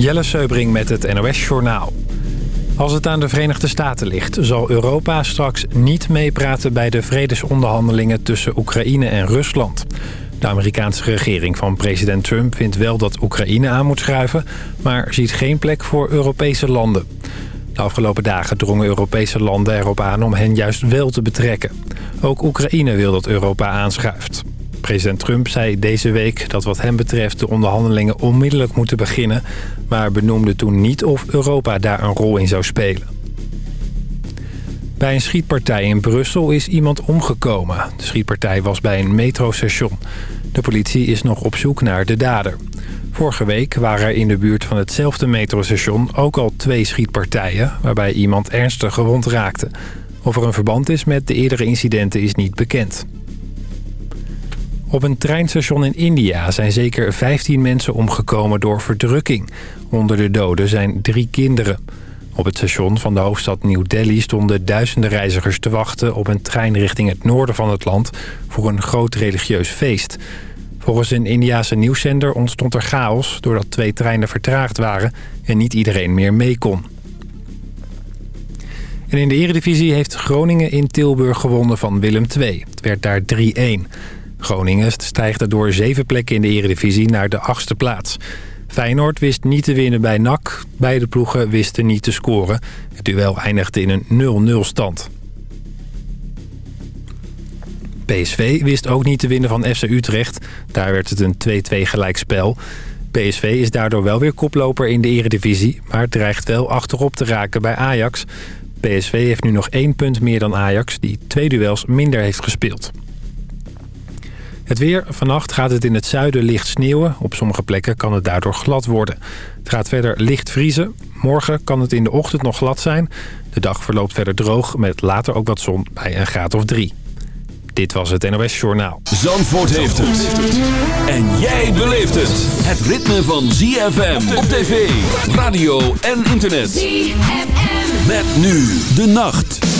Jelle Seubring met het NOS Journaal. Als het aan de Verenigde Staten ligt, zal Europa straks niet meepraten bij de vredesonderhandelingen tussen Oekraïne en Rusland. De Amerikaanse regering van president Trump vindt wel dat Oekraïne aan moet schuiven, maar ziet geen plek voor Europese landen. De afgelopen dagen drongen Europese landen erop aan om hen juist wel te betrekken. Ook Oekraïne wil dat Europa aanschuift. President Trump zei deze week dat wat hem betreft de onderhandelingen onmiddellijk moeten beginnen... maar benoemde toen niet of Europa daar een rol in zou spelen. Bij een schietpartij in Brussel is iemand omgekomen. De schietpartij was bij een metrostation. De politie is nog op zoek naar de dader. Vorige week waren er in de buurt van hetzelfde metrostation ook al twee schietpartijen... waarbij iemand ernstig gewond raakte. Of er een verband is met de eerdere incidenten is niet bekend. Op een treinstation in India zijn zeker 15 mensen omgekomen door verdrukking. Onder de doden zijn drie kinderen. Op het station van de hoofdstad New Delhi stonden duizenden reizigers te wachten... op een trein richting het noorden van het land voor een groot religieus feest. Volgens een Indiase nieuwszender ontstond er chaos... doordat twee treinen vertraagd waren en niet iedereen meer mee kon. En in de eredivisie heeft Groningen in Tilburg gewonnen van Willem II. Het werd daar 3-1. Groningen stijgt daardoor zeven plekken in de eredivisie naar de achtste plaats. Feyenoord wist niet te winnen bij NAC. Beide ploegen wisten niet te scoren. Het duel eindigde in een 0-0 stand. PSV wist ook niet te winnen van FC Utrecht. Daar werd het een 2-2 gelijkspel. PSV is daardoor wel weer koploper in de eredivisie... maar dreigt wel achterop te raken bij Ajax. PSV heeft nu nog één punt meer dan Ajax... die twee duels minder heeft gespeeld. Het weer. Vannacht gaat het in het zuiden licht sneeuwen. Op sommige plekken kan het daardoor glad worden. Het gaat verder licht vriezen. Morgen kan het in de ochtend nog glad zijn. De dag verloopt verder droog met later ook wat zon bij een graad of drie. Dit was het NOS Journaal. Zandvoort heeft het. En jij beleeft het. Het ritme van ZFM op tv, radio en internet. ZFM. Met nu de nacht.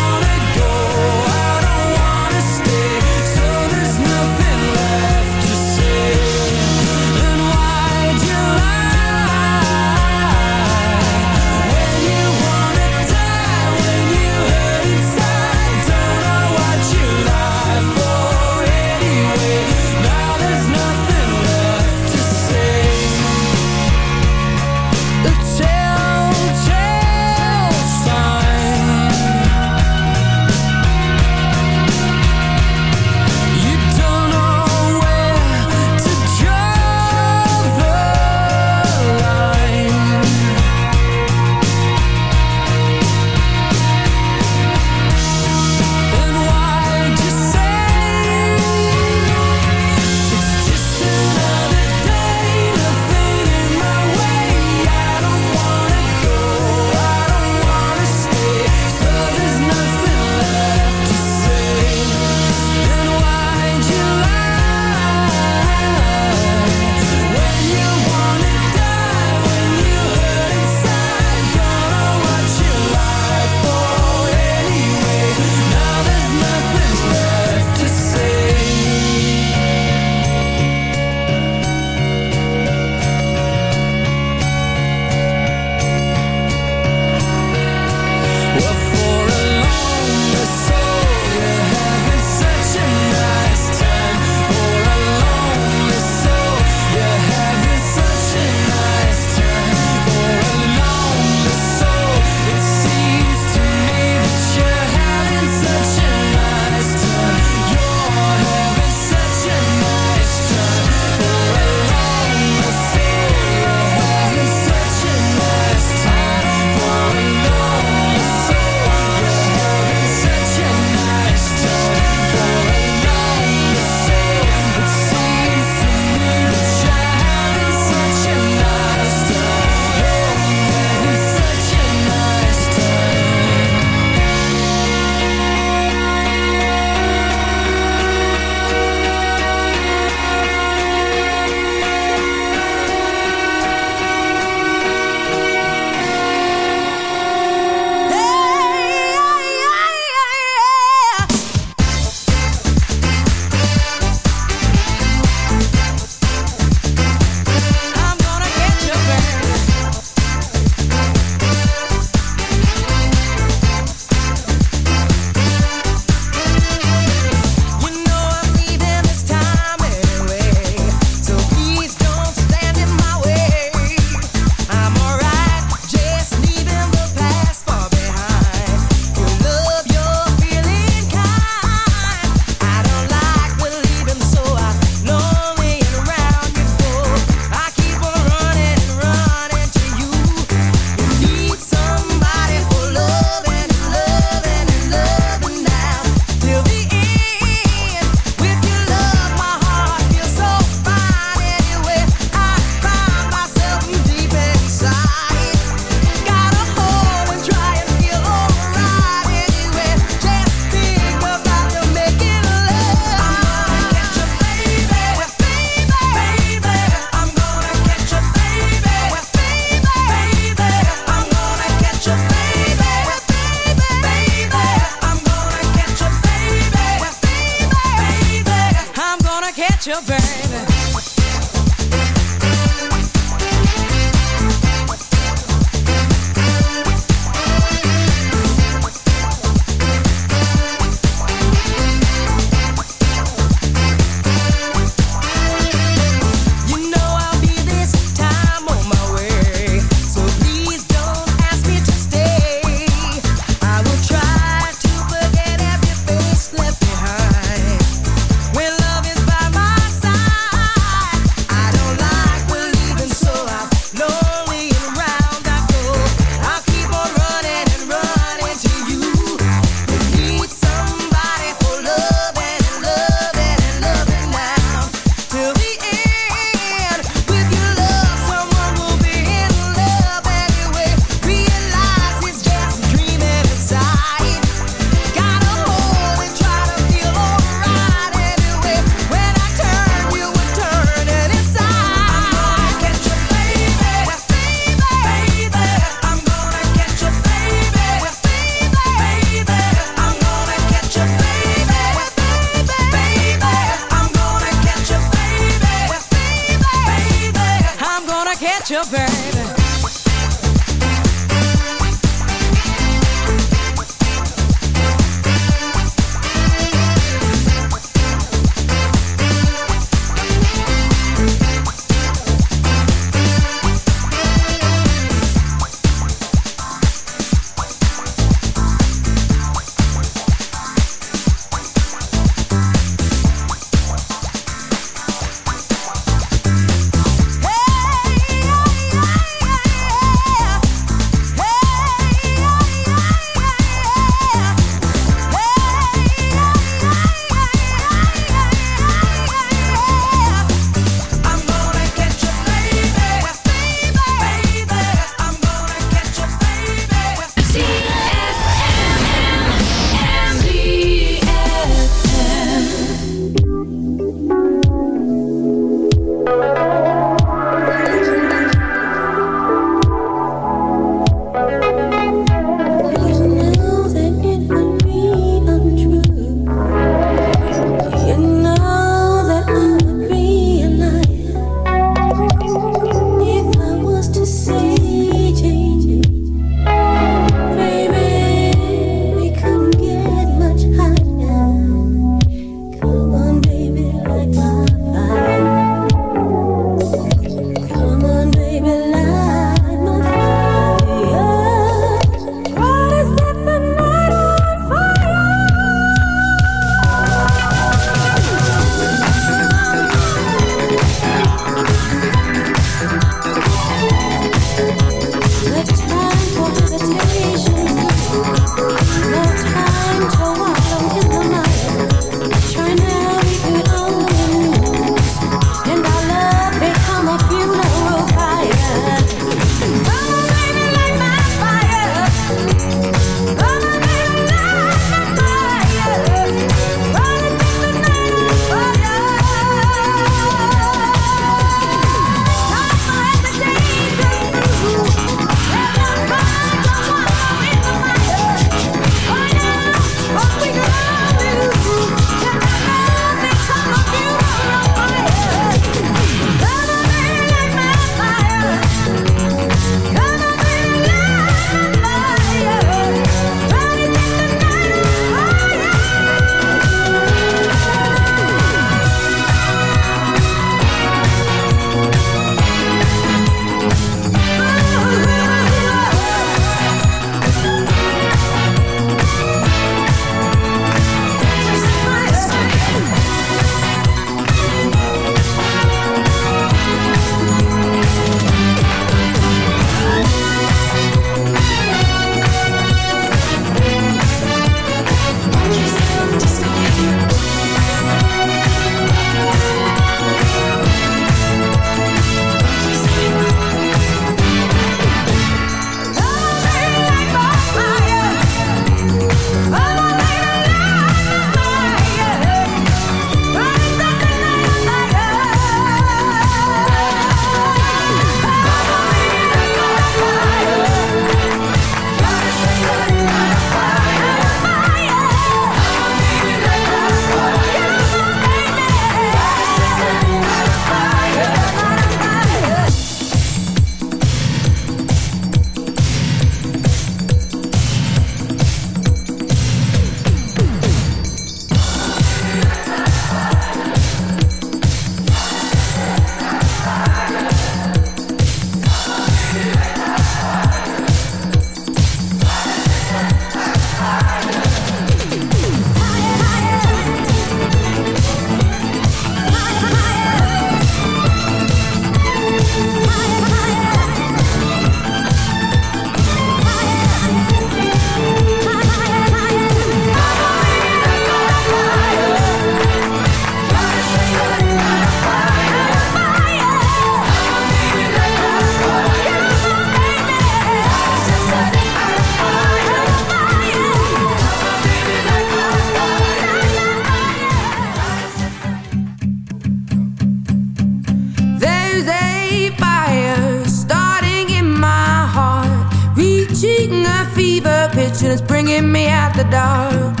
get me out the dark.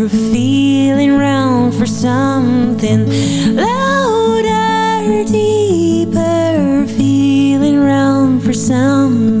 something louder, deeper, feeling round for something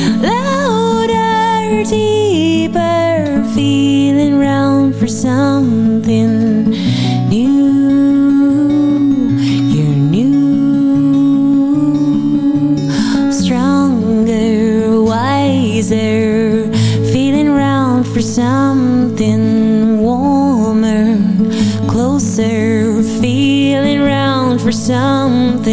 something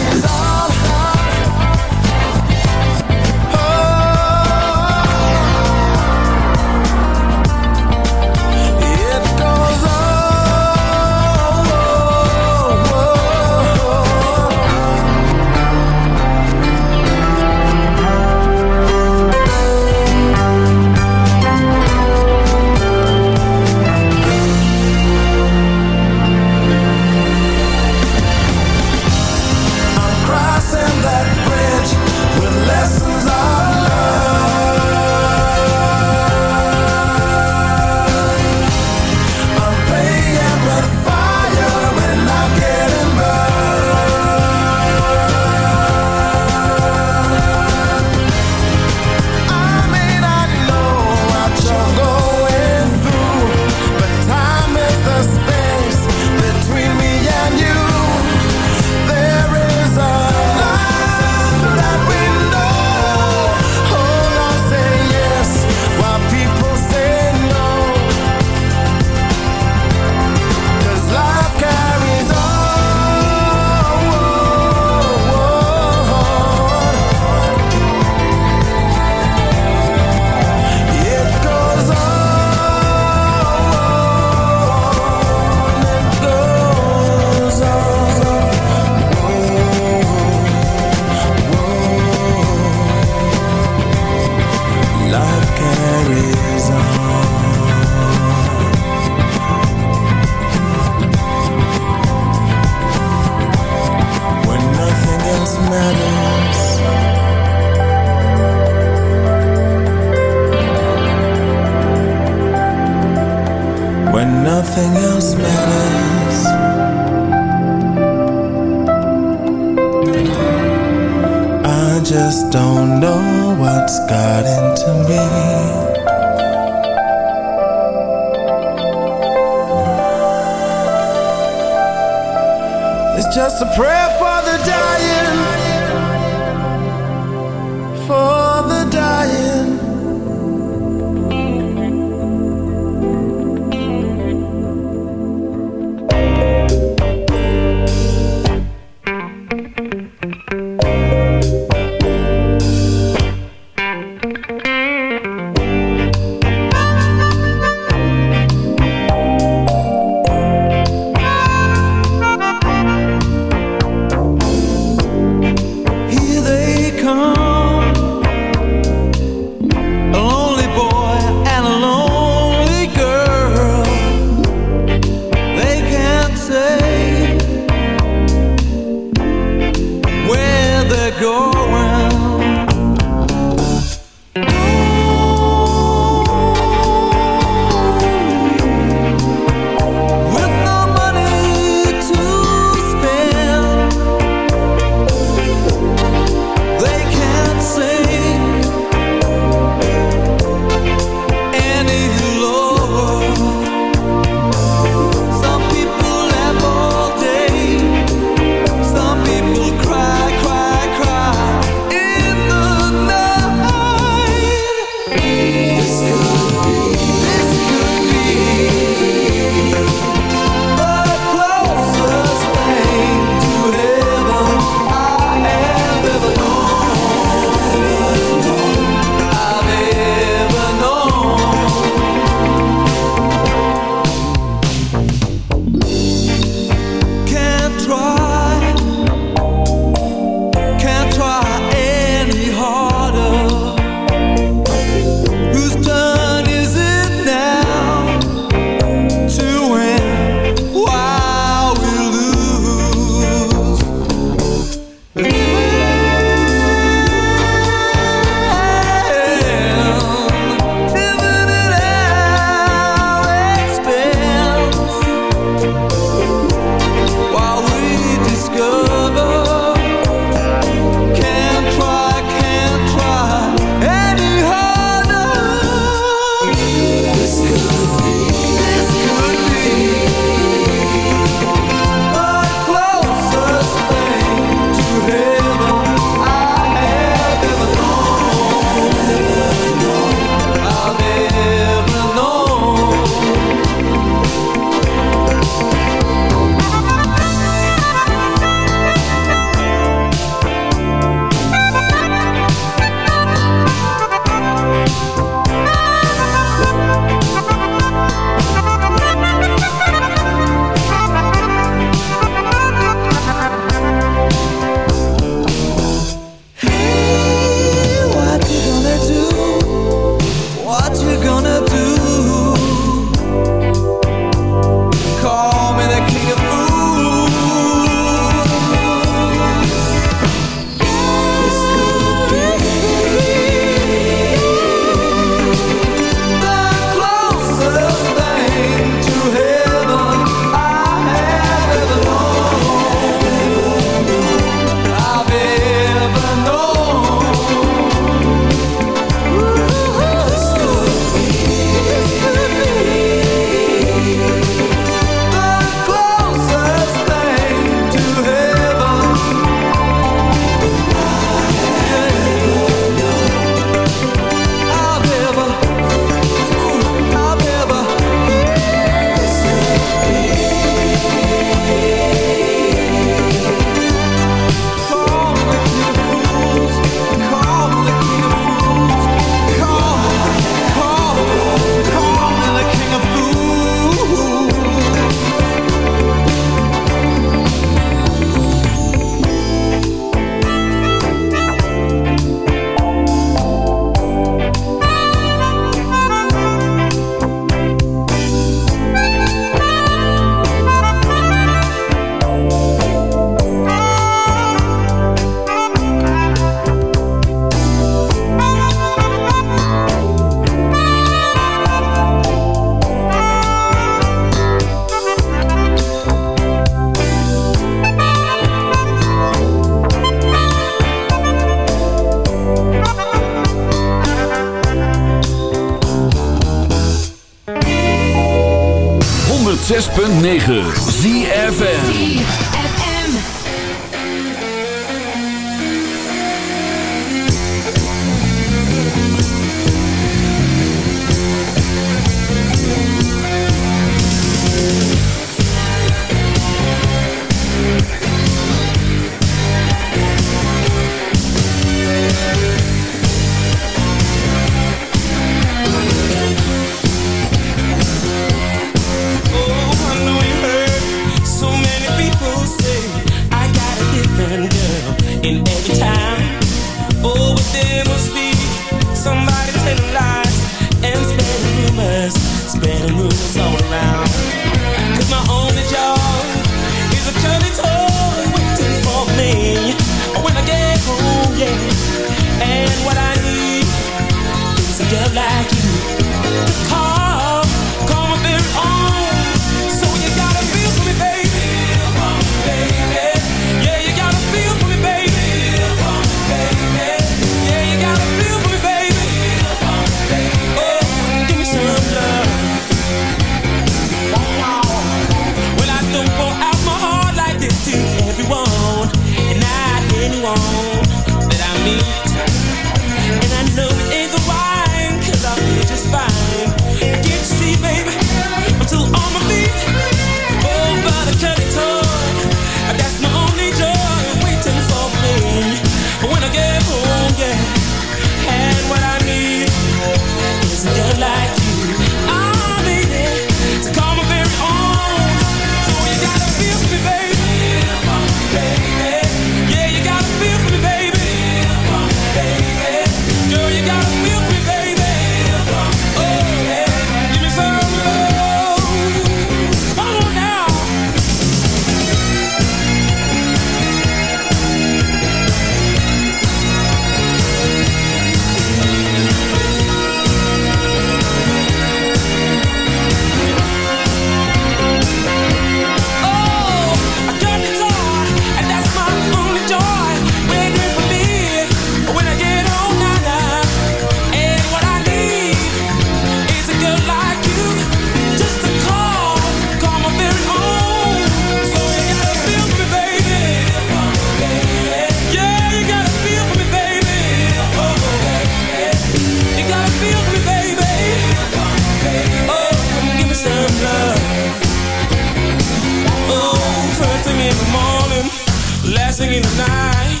singing tonight.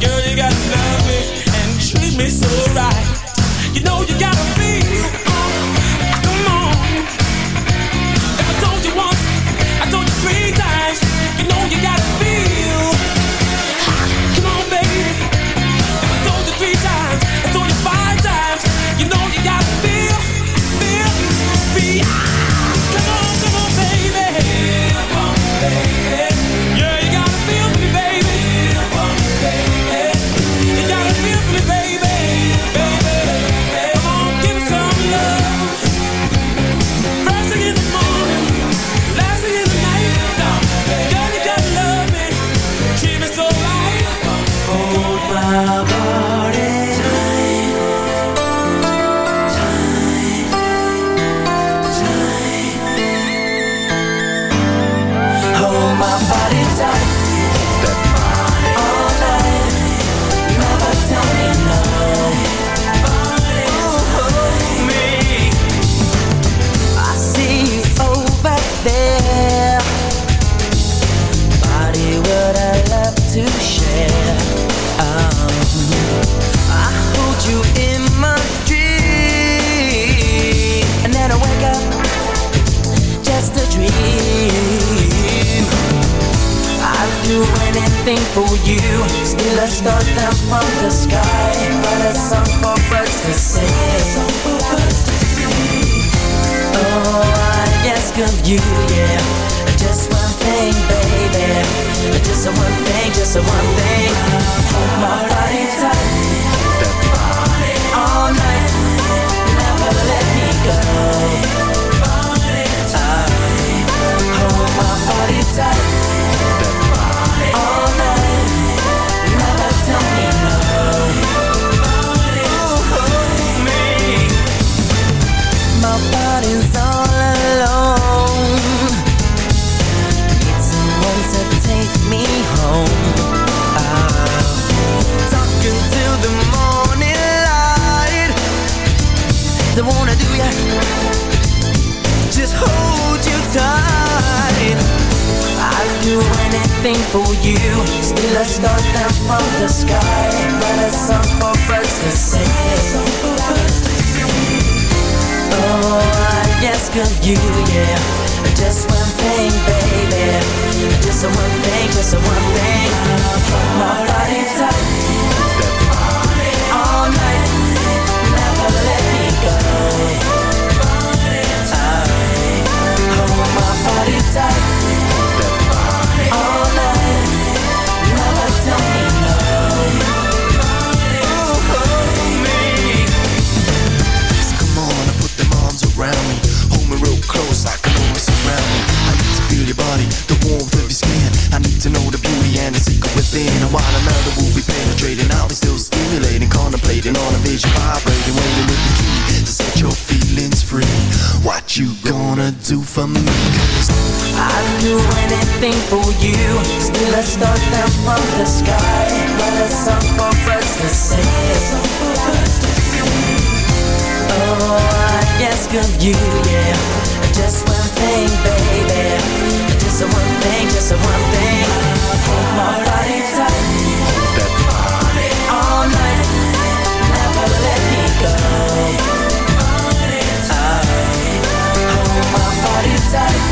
Girl, you gotta love me and treat me so you, yeah. Just one thing, baby. Just a one thing, just a one thing. My all night. Never let me go. My body tight.